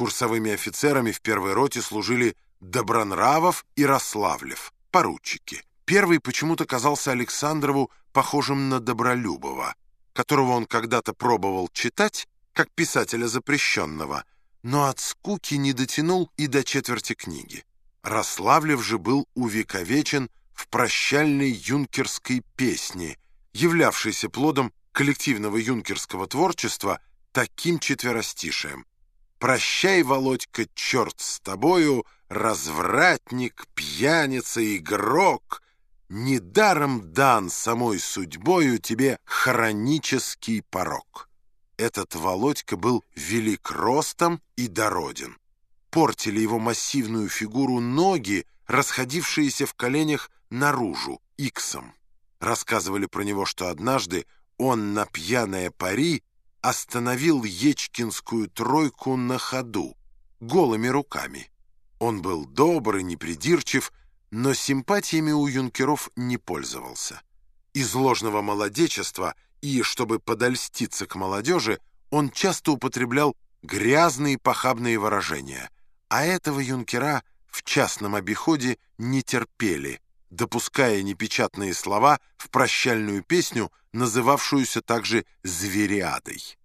Курсовыми офицерами в первой роте служили Добронравов и Рославлев, поручики. Первый почему-то казался Александрову похожим на Добролюбова, которого он когда-то пробовал читать, как писателя запрещенного, но от скуки не дотянул и до четверти книги. Рославлев же был увековечен в прощальной юнкерской песне, являвшейся плодом коллективного юнкерского творчества таким четверостишием. «Прощай, Володька, черт с тобою, развратник, пьяница, игрок, недаром дан самой судьбою тебе хронический порог». Этот Володька был велик ростом и дороден. Портили его массивную фигуру ноги, расходившиеся в коленях наружу, иксом. Рассказывали про него, что однажды он на пьяное пари остановил Ечкинскую тройку на ходу, голыми руками. Он был добрый, непридирчив, но симпатиями у юнкеров не пользовался. Из ложного молодечества и, чтобы подольститься к молодежи, он часто употреблял грязные похабные выражения, а этого юнкера в частном обиходе не терпели, допуская непечатные слова в прощальную песню, называвшуюся также «Звериадой».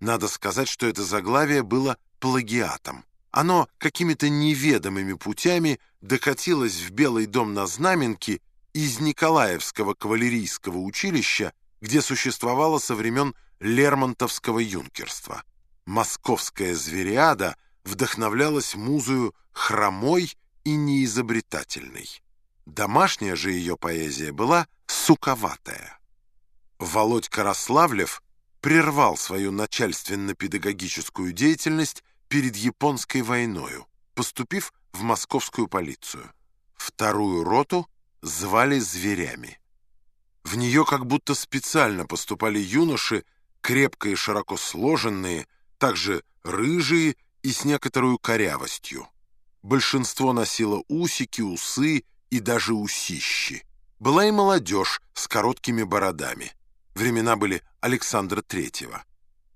Надо сказать, что это заглавие было плагиатом. Оно какими-то неведомыми путями докатилось в Белый дом на Знаменке из Николаевского кавалерийского училища, где существовало со времен Лермонтовского юнкерства. Московская звериада вдохновлялась музою хромой и неизобретательной. Домашняя же ее поэзия была суковатая. Володь Карославлев прервал свою начальственно-педагогическую деятельность перед японской войною, поступив в московскую полицию. Вторую роту звали «Зверями». В нее как будто специально поступали юноши, крепко и широко сложенные, также рыжие и с некоторой корявостью. Большинство носило усики, усы и даже усищи. Была и молодежь с короткими бородами. Времена были Александра Третьего.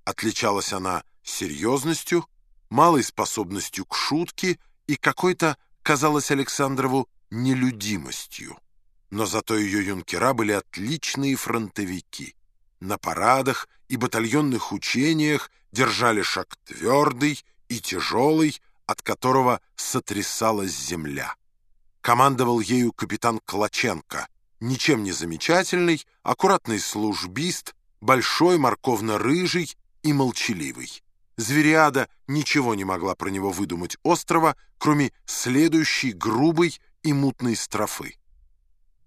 Отличалась она серьезностью, малой способностью к шутке и какой-то, казалось Александрову, нелюдимостью. Но зато ее юнкера были отличные фронтовики. На парадах и батальонных учениях держали шаг твердый и тяжелый, от которого сотрясалась земля. Командовал ею капитан Клоченко, ничем не замечательный, аккуратный службист, большой, морковно-рыжий и молчаливый. Звериада ничего не могла про него выдумать острова, кроме следующей грубой и мутной строфы.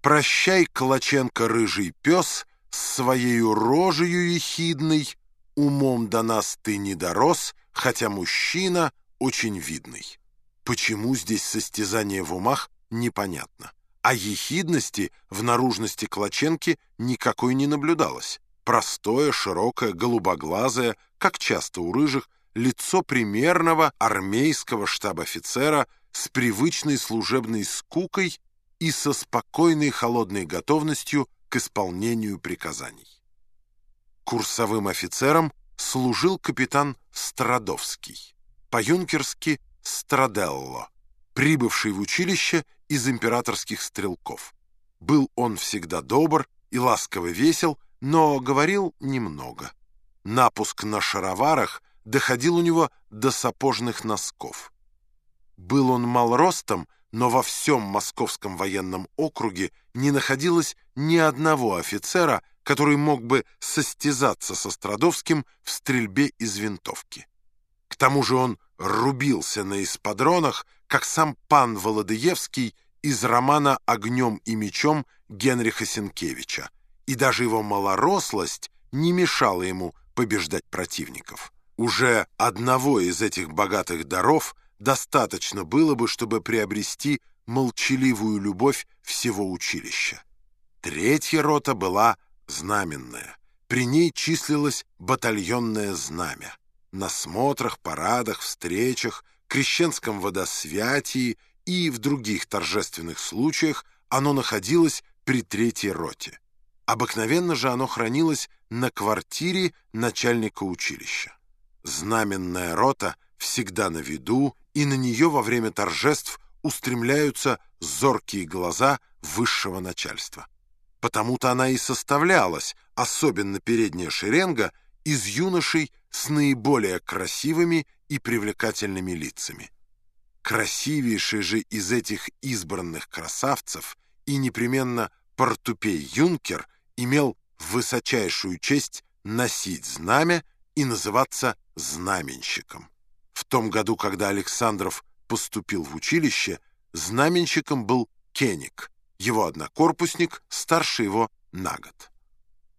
«Прощай, Клоченко, рыжий пес, с своею рожею ехидной, умом до нас ты не дорос, хотя мужчина очень видный». Почему здесь состязание в умах, непонятно а ехидности в наружности Клоченки никакой не наблюдалось. Простое, широкое, голубоглазое, как часто у рыжих, лицо примерного армейского штаб-офицера с привычной служебной скукой и со спокойной холодной готовностью к исполнению приказаний. Курсовым офицером служил капитан Страдовский, по-юнкерски Страделло, прибывший в училище из императорских стрелков. Был он всегда добр и ласково весел, но говорил немного. Напуск на шароварах доходил у него до сапожных носков. Был он мал ростом, но во всем московском военном округе не находилось ни одного офицера, который мог бы состязаться со Страдовским в стрельбе из винтовки. Тому же он рубился на эспадронах, как сам пан Володыевский из романа «Огнем и мечом» Генриха Сенкевича, и даже его малорослость не мешала ему побеждать противников. Уже одного из этих богатых даров достаточно было бы, чтобы приобрести молчаливую любовь всего училища. Третья рота была знаменная. При ней числилось батальонное знамя. На смотрах, парадах, встречах, крещенском водосвятии и в других торжественных случаях оно находилось при третьей роте. Обыкновенно же оно хранилось на квартире начальника училища. Знаменная рота всегда на виду, и на нее во время торжеств устремляются зоркие глаза высшего начальства. Потому-то она и составлялась, особенно передняя шеренга, из юношей с наиболее красивыми и привлекательными лицами. Красивейший же из этих избранных красавцев и непременно портупей Юнкер имел высочайшую честь носить знамя и называться знаменщиком. В том году, когда Александров поступил в училище, знаменщиком был Кеник, его однокорпусник, старше его на год.